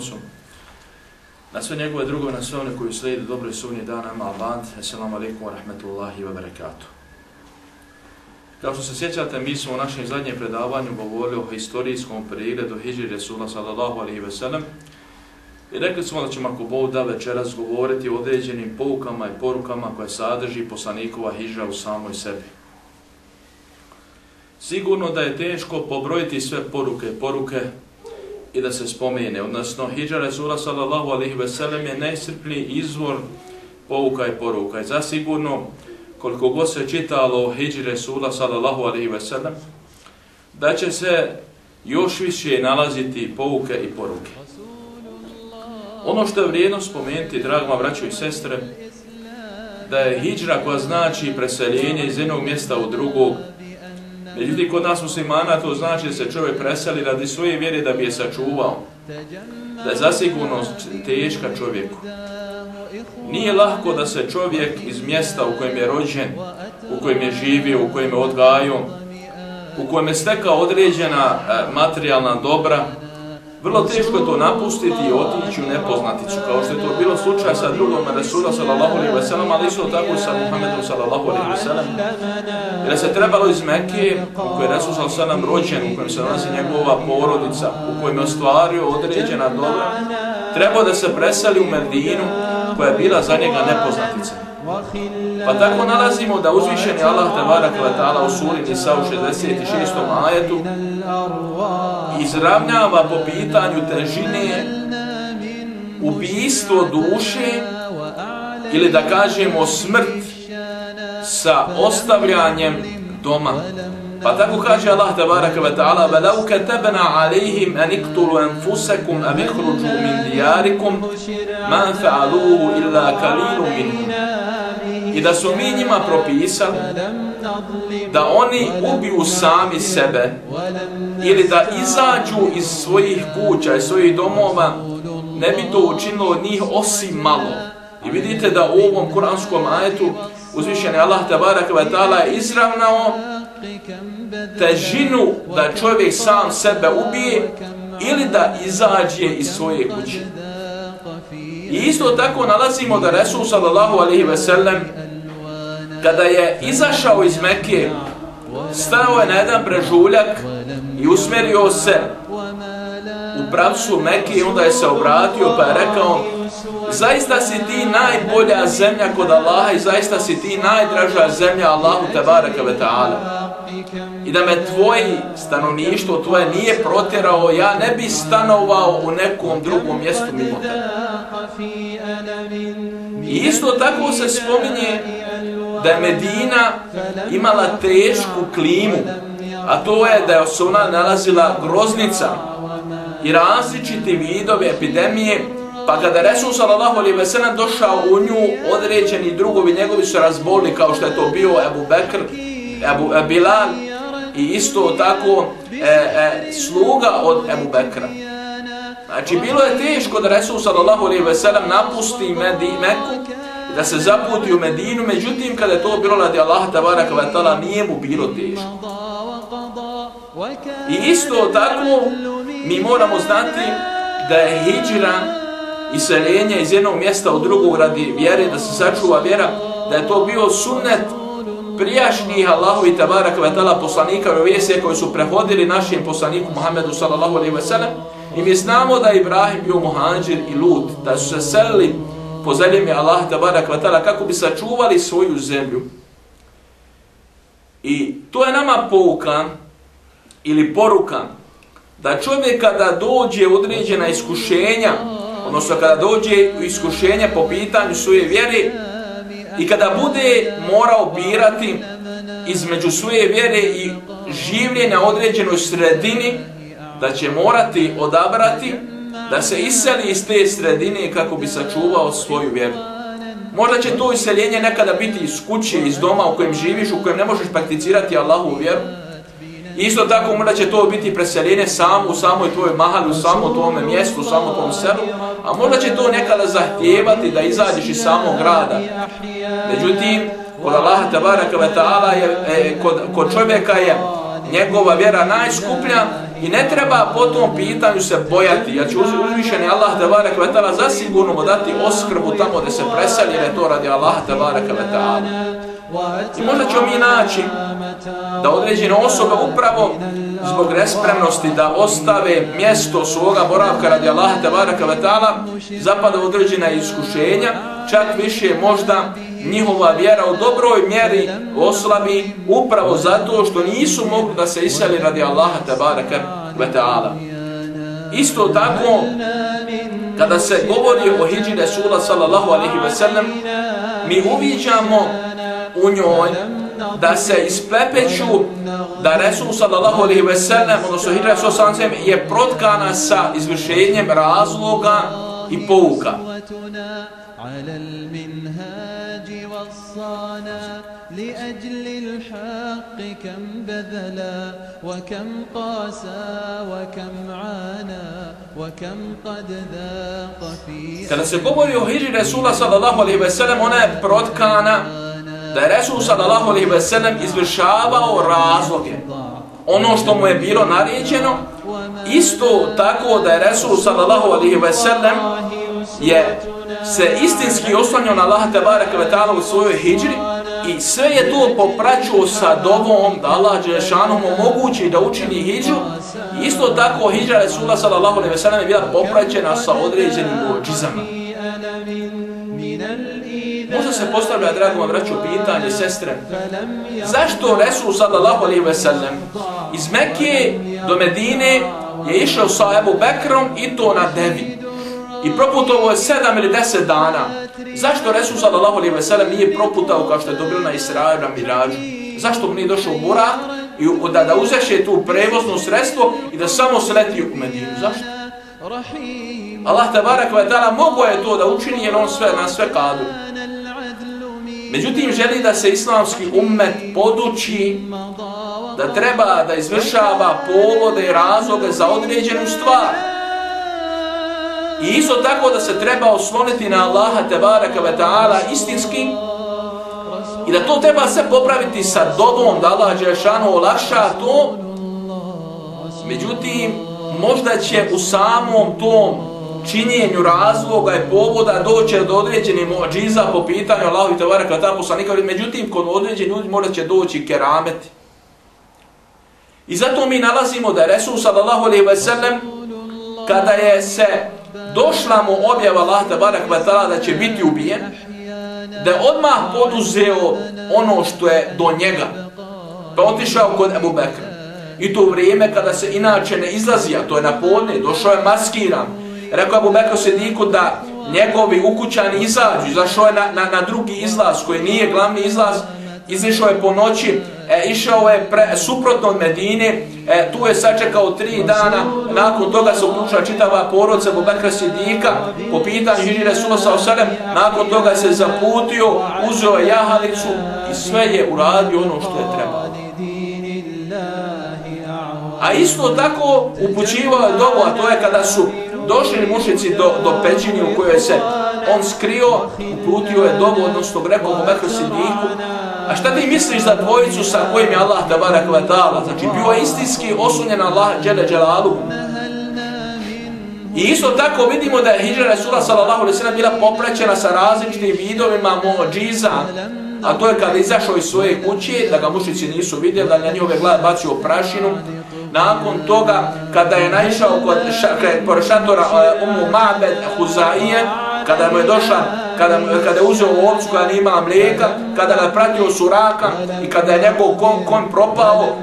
častnu na sve njegove drugove, na sve one koji slijede dobre sunje dana, ma abad, assalamu alaikum wa rahmatullahi wa barakatuh. Kao što se sjećate, mi smo u našem zadnjem predavanju govorili o historijskom pregledu Hidži Resula sallallahu alaihi wa sellem I rekli smo da ćemo ako Bog da večeras govoriti o određenim poukama i porukama koje sadrži poslanikova Hidža u samoj sebi. Sigurno da je teško pobrojiti sve poruke poruke i da se spomene. Odnosno, hiđa Resula sallallahu alaihi ve sellem je najsrpniji izvor pouka i poruka. I zasigurno, koliko god se čitalo o hiđi Resula sallallahu ve sellem da će se još više nalaziti pouke i poruke. Ono što je vrijedno spomenuti, dragoma braćo i sestre, da je hijđra koja znači preseljenje iz jednog mjesta u drugog. Međutim, kod nas muslimana to znači da se čovjek preseli radi svoje vjere da bi je sačuvao. Da je zasigurno teška čovjeku. Nije lahko da se čovjek iz mjesta u kojem je rođen, u kojem je živio, u kojem je odgajao, u kojem je stekao određena e, materijalna dobra, Vrlo teško je to napustiti i otići u nepoznaticu, kao što je to bilo slučaj sa drugom Resula sallallahu alaihi wa sallam, ali isto tako i sa Muhammedom sallallahu alaihi wa sallam. Jer se trebalo iz Mekke, u kojoj je Resul sallallahu alaihi wa sallam rođen, u kojem se nalazi njegova porodica, u kojem je ostvario određena dobra, trebao da se preseli u Medinu, koja je bila za njega nepoznatica. Pa tako nalazimo da uzvišeni Allah Tebara Kvetala u suri Nisa u 66. ajetu izravnjava po pitanju težine ubijstvo duše ili da kažemo smrt sa ostavljanjem doma. Pa tako kaže Allah tabaraka wa ta'ala وَلَوْ كَتَبْنَا عَلَيْهِمْ أَنِ اِقْتُلُوا أَنفُسَكُمْ أَمْ اِخْرُجُوا مِنْ دِيَارِكُمْ مَنْ فَعَلُوهُ إِلَّا كَلِيلٌ مِنْهُمْ i da su mi njima propisali da oni ubiju sami sebe ili da izađu iz svojih kuća i svojih domova, ne bi to učinilo od njih osim malo. I vidite da u ovom kuranskom ajetu uzvišeni Allah tabarak wa ta'ala izravnao težinu da čovjek sam sebe ubije ili da izađe iz svoje kuće. I isto tako nalazimo da Resul sallallahu alaihi ve sellem kada je izašao iz Mekke stao je na jedan prežuljak i usmjerio se u pravcu Mekije, onda je se obratio pa je rekao zaista si ti najbolja zemlja kod Allaha i zaista si ti najdraža zemlja Allahu tebareka ve ta'ala i da me tvoji stanovništvo tvoje nije protjerao, ja ne bi stanovao u nekom drugom mjestu mimo tebe. I isto tako se spominje da je Medina imala tešku klimu, a to je da je se ona nalazila groznica i različiti vidovi epidemije, pa kada Resul sallallahu alaihi ve sellem došao u nju, određeni drugovi njegovi su razbolili kao što je to bio Ebu Bekr, Ebu e, Bilal i isto tako e, e, sluga od Ebu Bekra. Znači, bilo je teško da Resul sallallahu alaihi ve sellem napusti Medi, Meku da se zaputi u Medinu, međutim, kada je to bilo radi Allaha tabaraka wa ta'ala, nije mu bilo teško. I isto tako, mi moramo znati da je hijđira i seljenje iz jednog mjesta u drugog radi vjere, da se sačuva vjera, da je to bio sunnet prijašnjih Allahu i tabaraka wa ta'ala poslanika i koji su prehodili našim poslaniku Muhammedu sallallahu alaihi wa sallam i mi znamo da Ibrahim bio muhanđir i lut, da su se selili po Allah tabarak wa ta'ala kako bi sačuvali svoju zemlju. I to je nama poukan ili porukan da čovjek kada dođe određena iskušenja, odnosno kada dođe u iskušenja po pitanju svoje vjere, I kada bude morao birati između svoje vjere i življenja određenoj sredini, da će morati odabrati da se iseli iz te sredine kako bi sačuvao svoju vjeru. Možda će to iseljenje nekada biti iz kuće, iz doma u kojem živiš, u kojem ne možeš prakticirati Allahu vjeru. Isto tako možda će to biti preseljenje samo u samoj tvojoj mahali, u samo tvojom mjestu, u samo tvojom selu, a možda će to nekada zahtijevati da izađeš iz samog grada. Međutim, kod Allaha tabaraka wa ta'ala e, kod, kod čovjeka je njegova vjera najskuplja i ne treba po tom pitanju se bojati. Ja ću uzvišeni Allah tabaraka wa ta'ala zasigurno mu dati oskrbu tamo gdje se preseli, jer je to radi Allaha tabaraka ve ta'ala. I možda ćemo mi naći da određene osobe upravo zbog nespremnosti da ostave mjesto svoga boravka radi Allaha tabaraka ve ta'ala zapada određena iskušenja, čak više možda njihova vjera u dobroj mjeri oslabi upravo zato što nisu mogli da se iseli radi Allaha tabaraka wa ta'ala. Isto tako, kada se govori o hijđi Resula sallallahu alaihi wa sallam, mi uviđamo u njoj da se isplepeću da Resul sallallahu alaihi ve sellem, odnosno hijđa Resul sallallahu alaihi je protkana sa izvršenjem razloga i pouka. على المنهاج وصانا لأجل الحق كم بذلا وكم قاسى وكم عانى وكم قد ذاق في Kada se govori o hijri Resula sallallahu alaihi ve sellem, ona je protkana da je Resul sallallahu alaihi ve sellem izvršavao razloge. Ono što mu je bilo naređeno, isto tako da je Resul sallallahu alaihi ve sellem je se istinski oslanjao na Allaha tabaraka ve ta'ala u svojoj hijđri i sve je to popraćuo sa dovom da Allah Đelešanom omogući da učini hijđu. Isto tako hijđa Resula sallallahu alaihi ve sellem je bila popraćena sa određenim džizama. Možda se postavlja, drago vam vraću, pitanje, sestre, zašto Resul sallallahu alaihi ve sellem iz Mekke do Medine je išao sa Ebu Bekrom i to na devi? I proputovo je sedam ili deset dana. Zašto Resul sallallahu alaihi veselem nije proputao kao što je dobilo na Israju na Mirađu? Zašto mu nije došao u Burak i da, da uzeše tu prevozno sredstvo i da samo sleti u Medinu? Zašto? Allah tabarak wa ta'ala mogo je to da učini jer on sve na sve kadu. Međutim, želi da se islamski ummet poduči da treba da izvršava povode i razloge za određenu stvar. I isto tako da se treba osloniti na Allaha tebaraka ve ta'ala istinski i da to treba se popraviti sa dobom da Allah Đelešanu olakša to. Međutim, možda će u samom tom činjenju razloga i povoda doće do određenih mođiza po pitanju Allahu i Tevara kada poslanika. sa. Međutim, kod određenih ljudi možda će doći kerameti. I zato mi nalazimo da je Resul sallallahu alaihi ve sellem kada je se došla mu objava Allah Tevara kada da će biti ubijen, da je odmah poduzeo ono što je do njega. Pa otišao kod Ebu Bekra. I to vrijeme kada se inače ne izlazi, a to je na podne, došao je maskiran, Rekao Abu se Sediku da njegovi ukućani izađu, izašao je na, na, na drugi izlaz koji nije glavni izlaz, izišao je po noći, e, išao je pre, suprotno od Medine, e, tu je sačekao tri dana, nakon toga se uključila čitava porodca Bubekra Sidika, po pitanju Hiri Resula sa nakon toga se zaputio, uzeo je jahalicu i sve je uradio ono što je trebalo. A isto tako upućivao je dobu, a to je kada su došli mušici do, do pećine u kojoj se on skrio, uputio je dobu, odnosno rekao mu Bekru Sidiku, a šta ti misliš za dvojicu sa kojim je Allah da barak vatala? Znači, bio je istinski osunjen Allah, džele dželalu. I isto tako vidimo da je Hidra Resula sallallahu alaihi sallam bila popraćena sa različitim vidovima mođiza, a to je kada izašao iz svoje kuće, da ga mušici nisu vidjeli, da na njihove glade bacio prašinu, nakon toga kada je naišao kod šakre, šatora e, uh, Umu Mabed Huzaije, kada mu je došla, kada, kada je uzeo ovcu koja nije imala mlijeka, kada ga pratio suraka i kada je njegov kon, kon propao,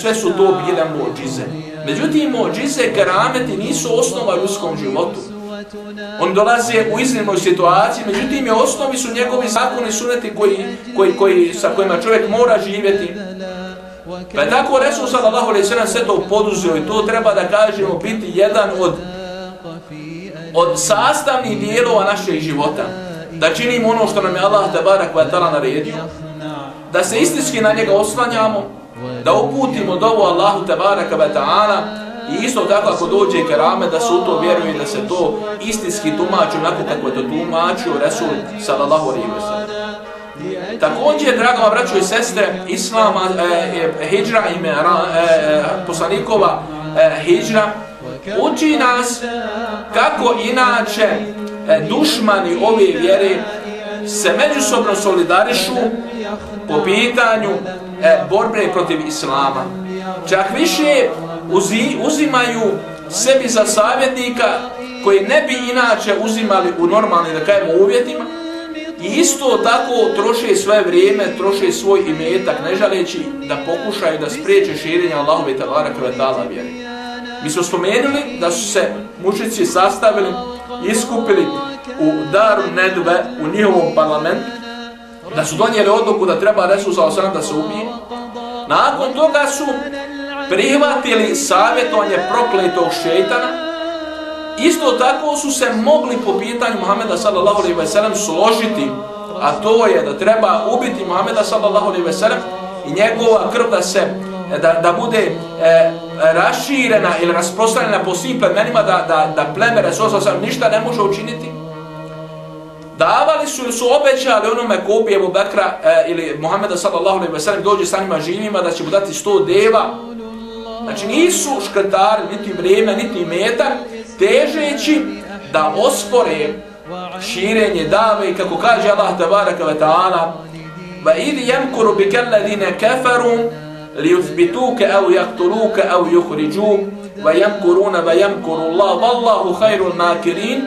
sve su to bile mođize. Međutim, mođize, kerameti nisu osnova ljudskom životu. On dolazi u iznimnoj situaciji, međutim, je osnovi su njegovi zakoni suneti koji, koji, koji, sa kojima čovjek mora živjeti. Pa je tako Resul sallallahu alaihi sallam sve to poduzio i to treba da kažemo biti jedan od od sastavnih dijelova našeg života. Da činimo ono što nam je Allah tabarak wa ta'ala naredio. Da se istinski na njega oslanjamo. Da uputimo dovu Allahu tabarak wa ta'ala. I isto tako ako dođe kerame da su to vjeruju da se to istinski tumači onako kako je to tumačio Resul sallallahu alaihi wa sallam. Također, dragoma braćo i sestre, Islama, e, e, hijra ime, e, e, poslanikova e, hijra, uči nas kako inače e, dušmani ove vjere se međusobno solidarišu po pitanju e, borbe protiv Islama. Čak više uzi, uzimaju sebi za savjetnika koji ne bi inače uzimali u normalnim, da kajemo, uvjetima, I isto tako troše svoje vrijeme, troše svoj imetak, ne žaleći da pokušaju da spriječe širenje Allahove talara kvetala vjere. Mi smo spomenuli da su se mučici sastavili, iskupili u Daru Nedve, u njihovom parlamentu, da su donijeli odluku da treba Resul sa osram da se ubije. Nakon toga su prihvatili savjetovanje prokletog šeitana, Isto tako su se mogli po pitanju Muhameda sallallahu alejhi ve sellem složiti, a to je da treba ubiti Muhameda sallallahu alejhi ve sellem i njegova krv da se da, da bude e, raširena ili rasprostranjena po svim plemenima da, da, da pleme Resulullah sam ništa ne može učiniti. Davali su ili su obećali onome ko ubije Ebu Bekra e, ili Muhammeda sallallahu alejhi ve sellem dođe sa njima živima da će mu dati 100 deva. Znači nisu škrtari niti vrijeme, niti metak, težeći da ospore širenje dave i kako kaže Allah tabaraka wa ta'ala va idhi jemkuru bi kelladine keferu ليثبتوك أو يقتلوك أو يخرجوك ويمكرون ويمكر الله. والله خير الماكرين.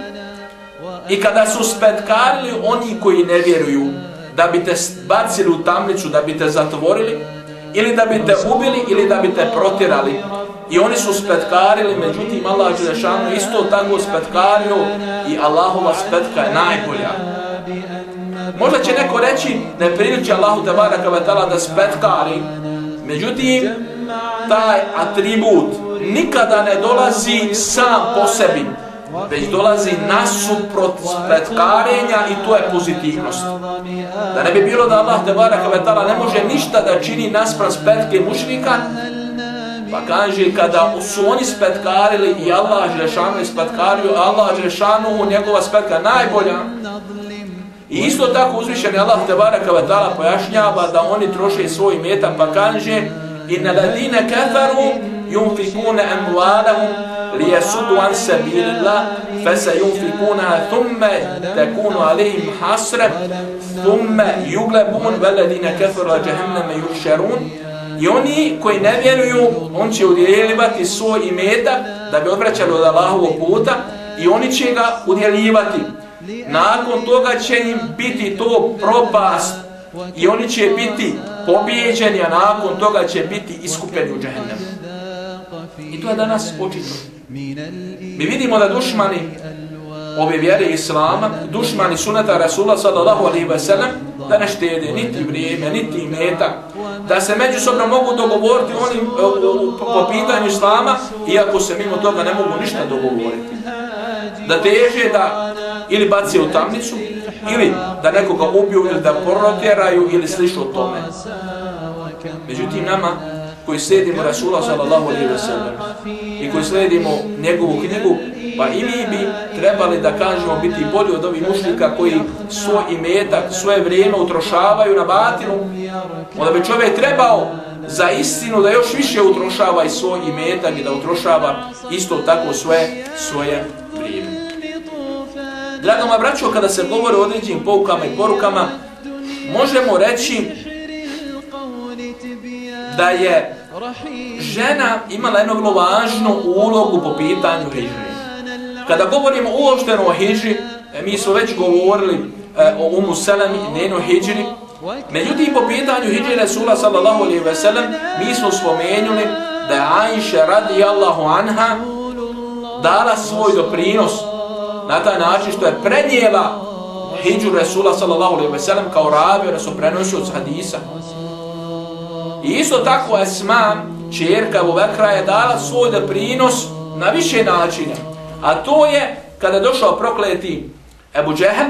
I kada su spetkarili oni koji ne vjeruju da bi te bacili u tamnicu, da bi te zatvorili ili da bi te ubili ili da bi te protirali I oni su spetkarili, međutim Allah Đelešanu isto tako spetkario i Allahova spetka je najbolja. Možda će neko reći ne priliči Allahu Tebara Kavetala da spetkari, međutim taj atribut nikada ne dolazi sam po sebi, već dolazi nasuprot spetkarenja i to je pozitivnost. Da ne bi bilo da Allah te baraka vetala ne može ništa da čini naspram spretke mušnika, Pa kaže, kada su oni spretkarili i Allah Žešanu je spretkario, Allah Žešanu, njegova spetka najbolja. I isto tako uzvišen je Allah Tebara Kavatala pojašnjava da oni troše svoj metan, pa kaže, inna ladine kafaru yunfikuna amwalahum li jesudu an sabilillah fesa thumma takunu alayhim hasra thumma thumme yuglebun veladine kafaru jahannama yuhsharun I oni koji ne vjeruju, on će udjeljivati svoj imetak da bi odvraćali od Allahovog puta i oni će ga udjeljivati. Nakon toga će im biti to propast i oni će biti pobjeđeni, a nakon toga će biti iskupljeni u džehennemu. I to je danas očito. Mi vidimo da dušmani ove vjere Islama, dušmani sunata Rasula sallallahu alaihi wa sallam, da ne štede niti vrijeme, niti metak, da se međusobno mogu dogovoriti oni e, po pitanju Islama, iako se mimo toga ne mogu ništa dogovoriti. Da teže da ili baci u tamnicu, ili da nekoga ubiju, ili da protjeraju, ili slišu o tome. Međutim, nama koji sledimo Rasula sallallahu alaihi wa sallam i koji sledimo njegovu knjigu, Pa i mi bi trebali da kažemo biti bolji od ovih mušnika koji svoj imetak, svoje vrijeme utrošavaju na batinu. Onda bi čovjek trebao za istinu da još više utrošava i svoj imetak i da utrošava isto tako svoje, svoje. Drago ma braćo, kada se govore o određenim poukama i porukama, možemo reći da je žena imala jednu vrlo važnu ulogu po pitanju hijri. Kada govorimo uopšteno o hijri, e, mi smo već govorili e, o Umu selem i njenu hijri. Međutim, po pitanju hijri Resula sallallahu alaihi ve sellem, mi smo spomenuli da je Aisha radijallahu anha dala svoj doprinos na taj način što je prenijela Hidžu Resula sallallahu alaihi ve sellem kao rabi, da su prenosili od hadisa. I isto tako Esma, čerka Bubekra, je dala svoj doprinos na više načine. A to je kada je došao prokleti Ebu Džehem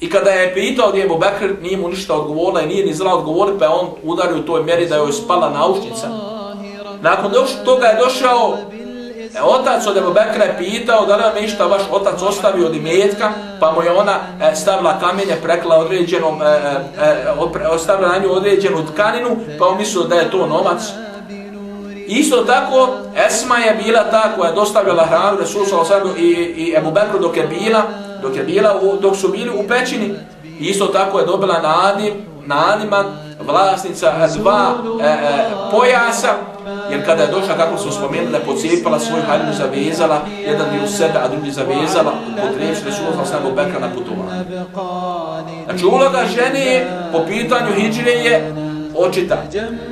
i kada je pitao gdje je Ebu Bekr, nije mu ništa odgovorila i nije ni znala odgovoriti, pa on udario u toj mjeri da joj spala naušnica. Nakon toga je došao E, otac od Ebu Bekra je pitao da li vam je išta vaš otac ostavio od imetka, pa mu je ona e, stavila kamenje, prekla određenom, e, e, e ostavila na nju određenu tkaninu, pa on mislio da je to novac. Isto tako, Esma je bila ta koja je dostavila hranu Resul Salasallam i, i Ebu Bekru dok je bila, dok je bila, u, dok su bili u pećini. Isto tako je dobila nadim, nadiman vlasnica dva e, e, pojasa, jer kada je došla, kako smo spomenuli, pocijepala svoj haljinu, zavezala, jedan je u sebe, a drugi zavezala, potrebši Resul Salasallam Ebu Bekra na putovanje. Znači, uloga žene po pitanju hijđre je očita.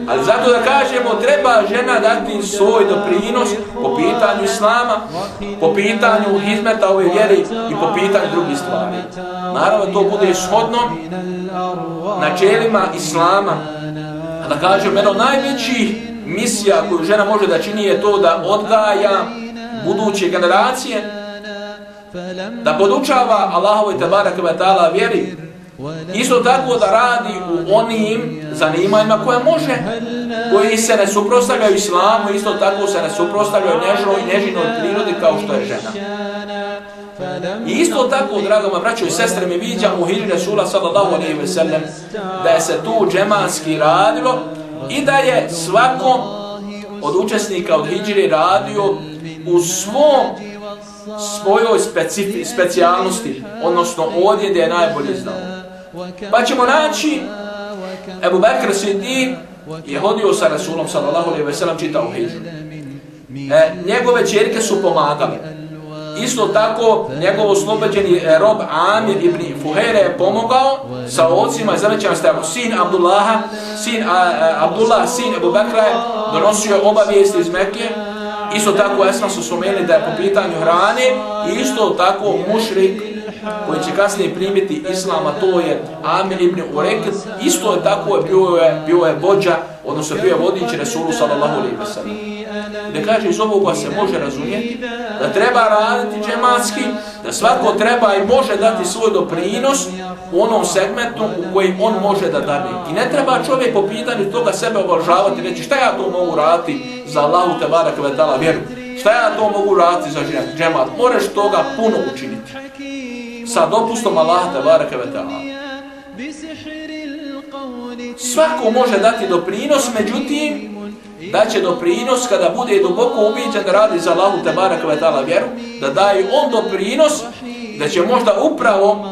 Ali zato da kažemo, treba žena dati svoj doprinos po pitanju islama, po pitanju hizmeta ove vjere i po pitanju drugih stvari. Naravno, to bude shodno načelima islama. A da kažem, jedno najvećih misija koju žena može da čini je to da odgaja buduće generacije, da podučava Allahove tabarak wa ta'ala vjeri, Isto tako da radi u onim zanimanjima koje može, koji se ne suprostavljaju islamu, isto tako se ne suprostavljaju nežnoj i nežinoj prirodi kao što je žena. I isto tako, dragoma braćo i sestre, mi vidjamo u Hidri Resula sallallahu alaihi ve sellem da je se tu džemanski radilo i da je svakom od učesnika od Hidžre radio u svom svojoj specifi, specijalnosti, odnosno ovdje gdje je najbolje znao. Pa ćemo naći Ebu Bekr Siddiq je hodio sa Rasulom sallallahu alaihi ve sellem čitao hijđu. E, njegove čerke su pomagale. Isto tako, njegov oslobođeni e, rob Amir ibn Fuhere je pomogao sa ocima i zavećama stavu. Sin Abdullaha, sin a, a, Abdullah, sin Ebu Bekra je donosio obavijesti iz Mekke. Isto tako, Esma su spomenuli da je po pitanju hrane. I isto tako, mušrik koji će kasnije primiti islama, to je Amir ibn Ureket, isto je tako, je, bio, je, bio je vođa, odnosno bio je vodič Resulu sallallahu alaihi wa sallam. Da kaže iz ovoga se može razumjeti da treba raditi džematski, da svako treba i može dati svoj doprinos u onom segmentu u kojem on može da dane. I ne treba čovjek po pitanju toga sebe obožavati reći šta ja to mogu raditi za Allahu te barak vetala vjeru. Šta ja to mogu raditi za džemat? Moraš toga puno učiniti sa dopustom Allaha te wa ta'ala. Svako može dati doprinos, međutim, da će doprinos kada bude duboko ubiđen da radi za Allahu te barak ta'ala vjeru, da daje on doprinos, da će možda upravo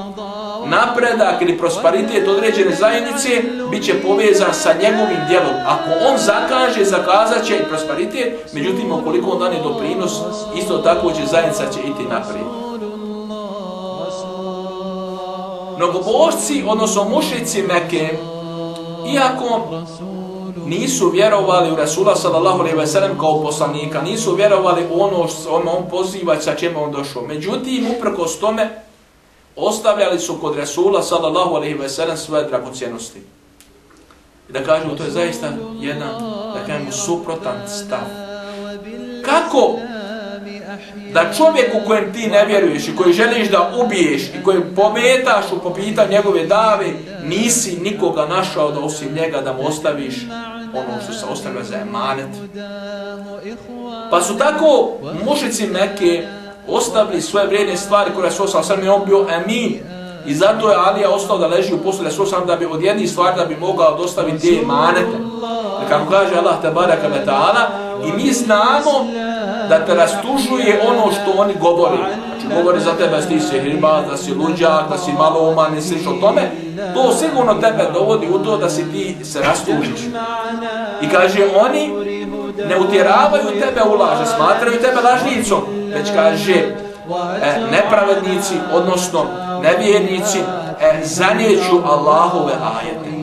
napredak ili prosperitet određene zajednice bit će povezan sa njegovim djelom. Ako on zakaže, zakazat će i prosperitet, međutim, ukoliko on dane doprinos, isto tako će zajednica će iti naprijed. mnogobožci, odnosno mušici Mekke, iako nisu vjerovali u Rasula sallallahu alejhi ve sellem kao poslanika, nisu vjerovali u ono što on poziva sa čime on došao. Međutim, uprkos tome, ostavljali su kod Rasula sallallahu alejhi ve sellem svoje dragocjenosti. I da kažemo, to je zaista jedna, da kažemo, suprotan stav. Kako da čovjek u kojem ti ne vjeruješ i koji želiš da ubiješ i koji pometaš u popita njegove dave, nisi nikoga našao da osim njega da mu ostaviš ono što se ostavlja za emanet. Pa su tako mušici Mekke ostavili svoje vrijedne stvari koje su ostali, sam i on bio emin. I zato je Alija ostao da leži u poslu su sam da bi od jednih stvari da bi mogao dostaviti te emanete. Kako kaže Allah te baraka metala, i mi znamo da te rastužuje ono što oni govori. Znači, govori za tebe ti si hriba, da si luđak, da si malo uman i slično tome. To sigurno tebe dovodi u to da si ti se rastužiš. I kaže, oni ne utjeravaju tebe u laže, smatraju tebe lažnicom, već kaže, e, nepravednici, odnosno nevjernici, e, zanjeću Allahove ajete.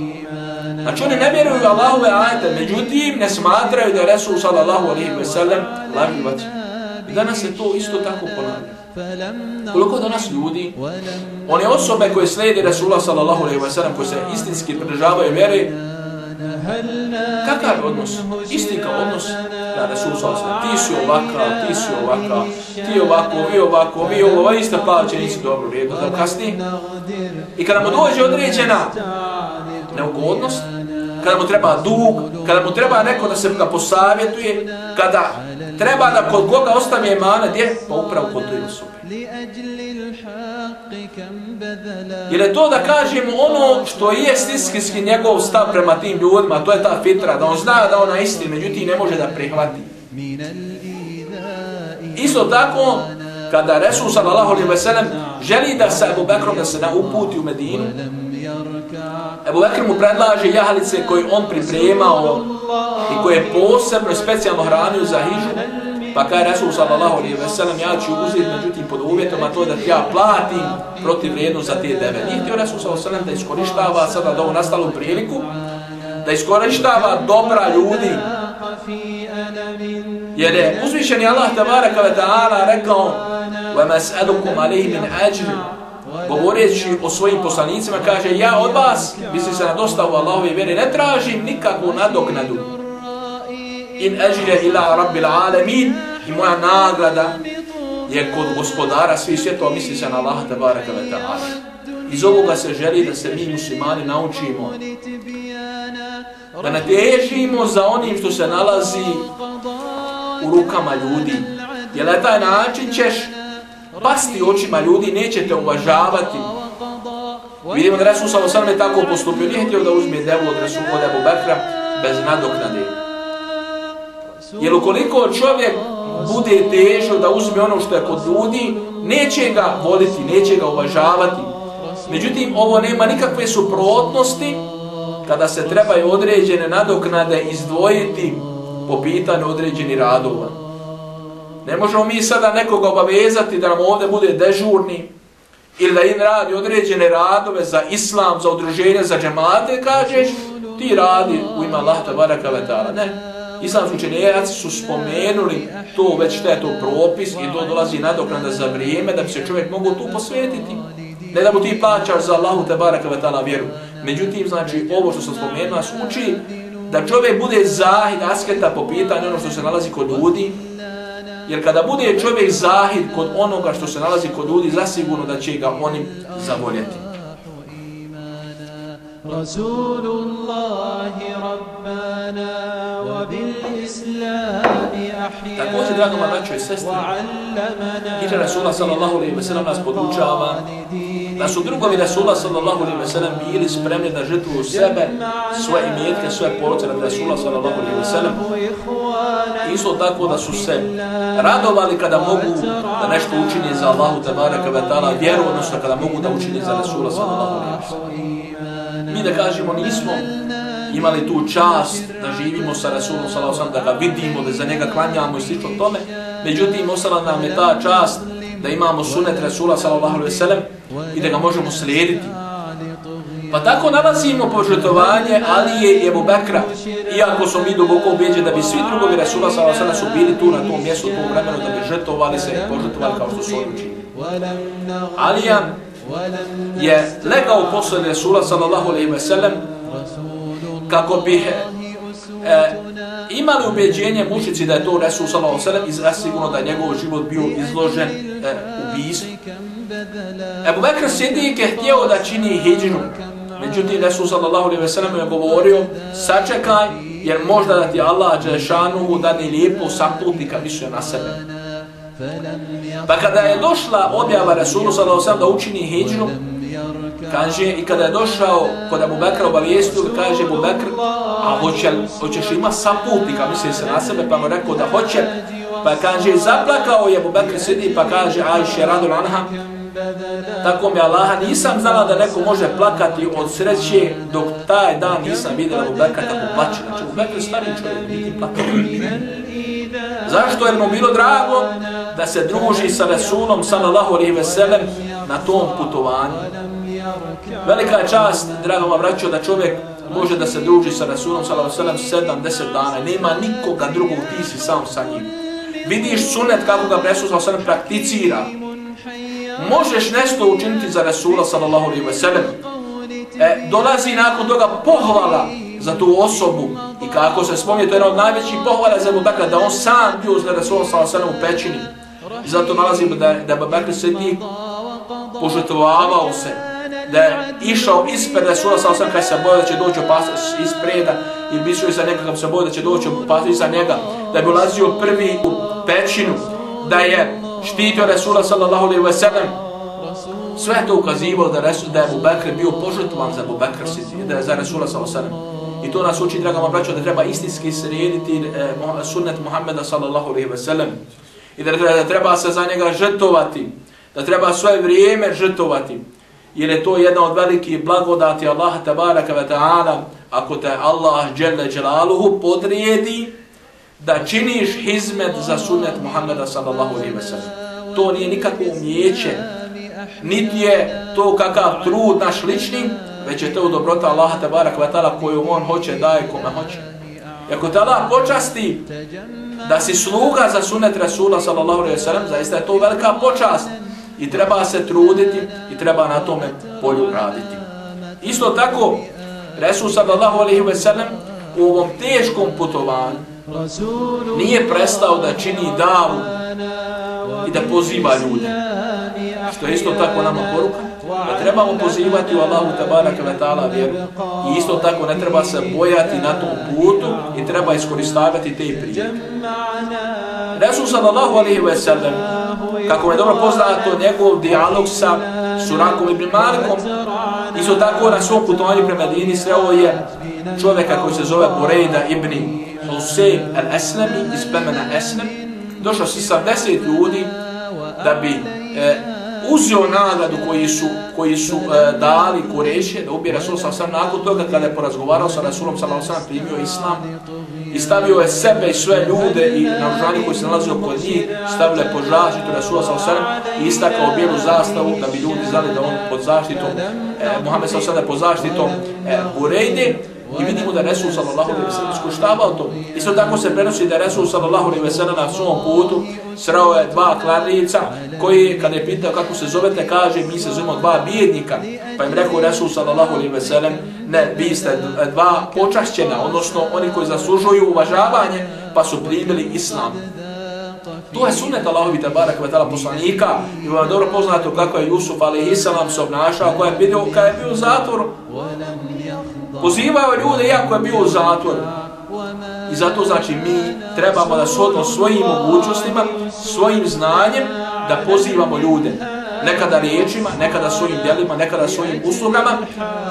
Znači oni ne vjeruju Allahove ajete, međutim ne smatraju da je Resul sallallahu alaihi ve sellem lažljivac. I danas se to isto tako ponavlja. Koliko danas ljudi, one osobe koje slijede Resula sallallahu alaihi ve sellem, koje se istinski pridržavaju vjeri, kakav odnos? Isti kao odnos na Resul sallallahu alaihi ti si ovakav, ti si ovakav, ti ovako, vi ovako, vi ovo, ista plaće, nisi dobro, rijedo, da kasni. I kada mu dođe određena neugodnost, kada mu treba dug, kada mu treba neko da se ga posavjetuje, kada treba da kod koga ostavi emana, gdje? Pa upravo kod toj osobe. Jer je to da kažemo ono što je stiskinski njegov stav prema tim ljudima, to je ta fitra, da on zna da ona isti, međutim ne može da prihvati. Isto tako, kada Resul sallallahu alaihi ve sellem želi da se Ebu Bekrom da se na uputi u Medinu, Ebu Bekr mu predlaže jahalice koje on pripremao i koje je posebno i specijalno hranio za hižu, pa kaj Resul sallallahu alaihi ve sellem ja ću uzeti međutim pod uvjetom a to da ti ja platim protiv vrijednost za te deve. Nije htio Resul sallallahu alaihi ve sellem da iskorištava sada da ovu nastalu priliku, da iskorištava dobra ljudi Jer je uzvišeni Allah tabaraka wa ta'ala rekao وَمَا سَأَلُكُمْ عَلَيْهِ مِنْ أَجْلِ Govoreći o svojim poslanicima, kaže ja od vas, misli se na dostavu Allahove vere, ne tražim nikakvu nadoknadu. In ažire ila rabbil alamin i moja nagrada je kod gospodara svih svjetova, misli se na Allah tabaraka wa ta'ala. Iz ovoga se želi da se mi muslimani naučimo da ne težimo za onim što se nalazi u rukama ljudi. Jer na taj način ćeš pasti očima ljudi, nećete uvažavati. Vidimo da Resul sa osaname tako postupio, nije htio da uzme devu od Resul od Ebu Bekra bez nadoknade. Jer ukoliko čovjek bude težo da uzme ono što je kod ljudi, neće ga voliti, neće ga uvažavati. Međutim, ovo nema nikakve suprotnosti kada se trebaju određene nadoknade izdvojiti po pitanju određeni radova. Ne možemo mi sada nekoga obavezati da nam ovdje bude dežurni ili da im radi određene radove za islam, za udruženje, za džemate, kažeš, ti radi u ima Allah tabaraka vetala. Ne. Islamski učenjaci su spomenuli to, već što je to propis i to dolazi nadoknada za vrijeme da bi se čovjek mogu tu posvetiti. Ne da mu ti plaćaš za Allahu te baraka vetala vjeru. Međutim, znači, ovo što sam spomenuo, nas uči da čovjek bude zahid asketa po pitanju ono što se nalazi kod ljudi. Jer kada bude čovjek zahid kod onoga što se nalazi kod ljudi, zasigurno da će ga oni zavoljeti. رسول الله ربنا وبالإسلام أحيانا Također, drago moja braćo i sestre, Hidra Rasula sallallahu alaihi wa sallam nas podučava da su drugovi Rasula sallallahu alaihi wa sallam bili spremni da žrtvuju sebe, svoje imetke, svoje poroce na Rasula sallallahu alaihi wa sallam. Isto tako da su se radovali kada mogu da nešto učini za Allahu tabaraka wa ta'ala vjeru, odnosno kada mogu da učini za Rasula sallallahu alaihi wa sallam mi da kažemo nismo imali tu čast da živimo sa Rasulom sallallahu da ga vidimo, da za njega klanjamo i slično tome. Međutim, ostala nam je ta čast da imamo sunet Rasula sallallahu alaihi sallam i da ga možemo slijediti. Pa tako nalazimo požetovanje Alije i Ebu Bekra, iako su mi duboko ubeđeni da bi svi drugovi Rasula sallallahu alaihi sallam su bili tu na tom mjestu, tom vremenu, da bi žetovali se i požetovali kao što su oni učinili. Alija je legao posle Rasula sallallahu alaihi sallam kako bi e, imali ubeđenje mušici da je to Resul sallallahu alaihi i sigurno da je njegov život bio izložen e, ubijstvu. Ebu Bekr Sidik je htio da čini hijđinu, međutim Resul sallallahu alaihi ve sellem je govorio sačekaj jer možda da ti Allah Đelešanu dani lijepo saputnika više na sebe. Pa kada je došla objava Resulu sallallahu da učini hijđinu, kaže, i kada je došao kod Abu Bekra obavijestio, kaže Abu Bekr, a hoće, hoćeš ima saputnika, misli se na sebe, pa mu rekao da hoće, pa kaže, zaplakao je Abu Bekr sidi, pa kaže, ajše radul anha, tako mi Allaha nisam znala da neko može plakati od sreće, dok taj dan nisam vidjela Abu Bekra tako plaće. Znači, Abu Bekr stari čovjek, niti plakao. Zašto? Jer mu bilo drago da se druži sa Resulom sallallahu alaihi ve sellem na tom putovanju. Velika je čast, drago vam vraćao, da čovjek može da se druži sa Resulom sallallahu alaihi ve sellem sedam, deset dana. Nema nikoga drugog, ti si sam sa njim. Vidiš sunet kako ga Resul sallallahu alaihi prakticira. Možeš nešto učiniti za Resula sallallahu alaihi ve sellem. E, dolazi nakon toga pohvala za tu osobu i kako se spomnije, to je jedna od najvećih pohvala za Bubekra, da on sam bio za Rasul sallallahu u pećini. I zato nalazimo da, da Abu Bakr se njih požetovavao se da je išao ispred Resula sa osam kada se boja da će doći opasnost ispreda ili bi išao iza njega kada se boja da će doći opasnost iza njega, da bi ulazio prvi u pećinu, da je štitio Resula sallallahu alaihi wa sallam, sve to ukazivalo da, Resul, da je Abu Bakr bio požrtovan za Abu Bakr, da je za Resula sallallahu alaihi wa sallam. I to nas uči, draga vam braćo, da treba istinski srediti eh, sunnet Muhammeda sallallahu alaihi wa sallam. I da, da treba se za njega žrtovati, da treba svoje vrijeme žrtovati jer je to jedna od velikih blagodati Allaha tabaraka wa ta'ala, ako te Allah dželle dželaluhu podrijedi da činiš hizmet za sunnet Muhammeda sallallahu alaihi wa sallam. To nije nikakvo umjeće, niti je to kakav trud naš lični, već je to dobrota Allaha tabaraka wa ta'ala koju on hoće, daje kome hoće. I ako te Allah počasti da si sluga za sunnet Rasula sallallahu alaihi wa sallam, zaista je to velika počast i treba se truditi i treba na tome polju raditi. Isto tako, Resul sallallahu alaihi ve sellem u ovom teškom putovanju nije prestao da čini davu i da poziva ljude. Što je isto tako nama poruka, da trebamo pozivati u Allahu tabaraka wa ta'ala vjeru. I isto tako ne treba se bojati na tom putu i treba iskoristavati te prilike. Resul sallallahu alaihi wa sallam, kako je dobro poznato njegov dijalog sa Surakom ibn Malikom, isto tako na svom putovanju prema Dini sreo je čovjeka koji se zove Burejda ibn Husein al-Aslami iz plemena Aslam, došao si sa deset ljudi da bi e, uzeo nagradu koji su, koji su e, dali Kureše, da ubije Rasul sam sam nakon toga kada je porazgovarao sa Rasulom sam sam primio Islam i stavio je sebe i sve ljude i naoružanje koji se nalazio kod njih, stavio je pod zaštitu Rasula sam sam i istakao bijelu zastavu da bi ljudi znali da on pod zaštitom, e, Muhammed sam sam pod zaštitom e, Burejde, I vidimo da Resul sallallahu alejhi ve sellem iskuštavao to. Isto tako se prenosi da Resul sallallahu alejhi ve sellem na svom putu sreo je dva klarnica koji kada je pitao kako se zovete kaže mi se zovemo dva bijednika. Pa im rekao Resul sallallahu alejhi ve sellem ne vi ste dva počašćena odnosno oni koji zaslužuju uvažavanje pa su primili islam. To je sunnet Allahovi tabarak ve ta'ala poslanika i vam je dobro poznato kako je Jusuf alaihi salam se obnašao koja je bio, kada je bio u zatvoru. Pozivao ljude iako je bio u zatvoru. I zato znači mi trebamo da shodno svojim mogućnostima, svojim znanjem da pozivamo ljude. Nekada riječima, nekada svojim djelima, nekada svojim uslugama.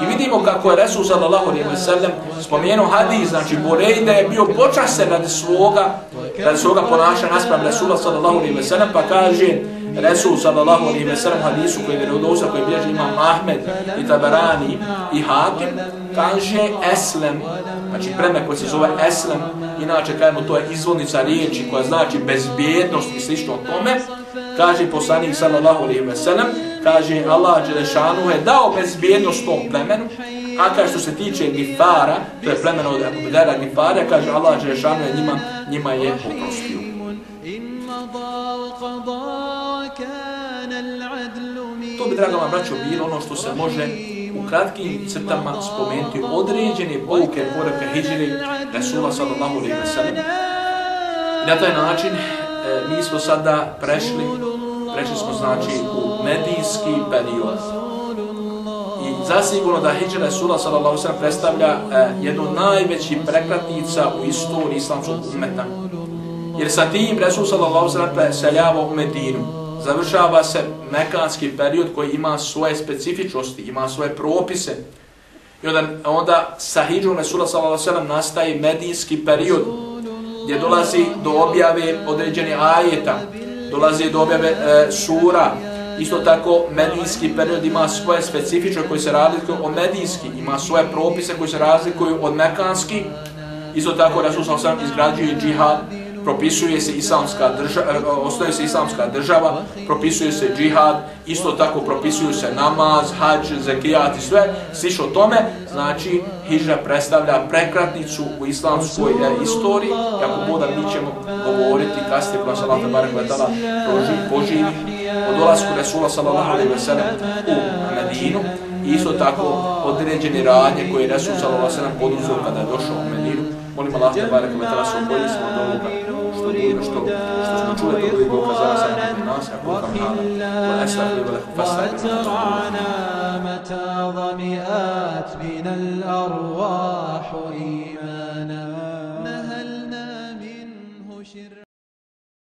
I vidimo kako je Resul sallallahu alaihi wa sallam spomenuo hadis, znači Borej da je bio počasen radi svoga, radi svoga ponaša naspram Resula sallallahu alaihi wa sallam, pa kaže Resul sallallahu alaihi wa sallam hadisu koji je vjerodosa, koji bježi imam Ahmed i Tabarani i Hakim, kaže Eslem, znači preme koje se zove Eslem, inače kajemo to je izvodnica riječi koja znači bezbjednost i slično tome, kaže poslanik sallallahu alaihi ve sellem, kaže Allah Đelešanu je dao bezbjednost tom plemenu, a kaže što se tiče Gifara, to je plemeno od Abu Gifara, kaže Allah Đelešanu je njima, njima je oprostio. To bi, draga vam braćo, bilo ono što se može kratkim crtama spomenuti određene pouke poraka hijđiri Rasula sallallahu alaihi wa sallam. I na taj način e, mi smo sada prešli, prešli smo znači u medijski period. I zasigurno da hijđira Rasula sallallahu alaihi wa sallam predstavlja e, jednu najveći prekratnica u istoriji islamskog umeta. Jer sa tim Rasul sallallahu alaihi wa sallam preseljava u Medinu završava se mekanski period koji ima svoje specifičnosti, ima svoje propise. I onda, onda sa Hidžom Resula s.a.v. nastaje medijski period gdje dolazi do objave određene ajeta, dolazi do objave e, sura, Isto tako, medijski period ima svoje specifične koji se razlikuju od medijski, ima svoje propise koji se razlikuju od mekanski. Isto tako, Resul s.a.v. izgrađuje džihad, propisuje se islamska država, e, ostaje se islamska država, propisuje se džihad, isto tako propisuju se namaz, hađ, zekijat i sve, sliš o tome, znači hijra predstavlja prekratnicu u islamskoj e, istoriji, kako boda mi ćemo govoriti kasnije koja salata barek letala proživi, poživi od dolasku Resula sallallahu alaihi ve sellem u Medinu, isto tako određene radnje koje je Resul sallallahu alaihi ve sellem poduzio kada je došao u Medinu, Molim Allah te barek ve tela su koji smo od ovoga, što bude, što, što smo čuli, to ovih Boga za nas, ako nas, kam hala, wa asahli wa lehu fasahli, متى ظمئات بنا الأرواح إياه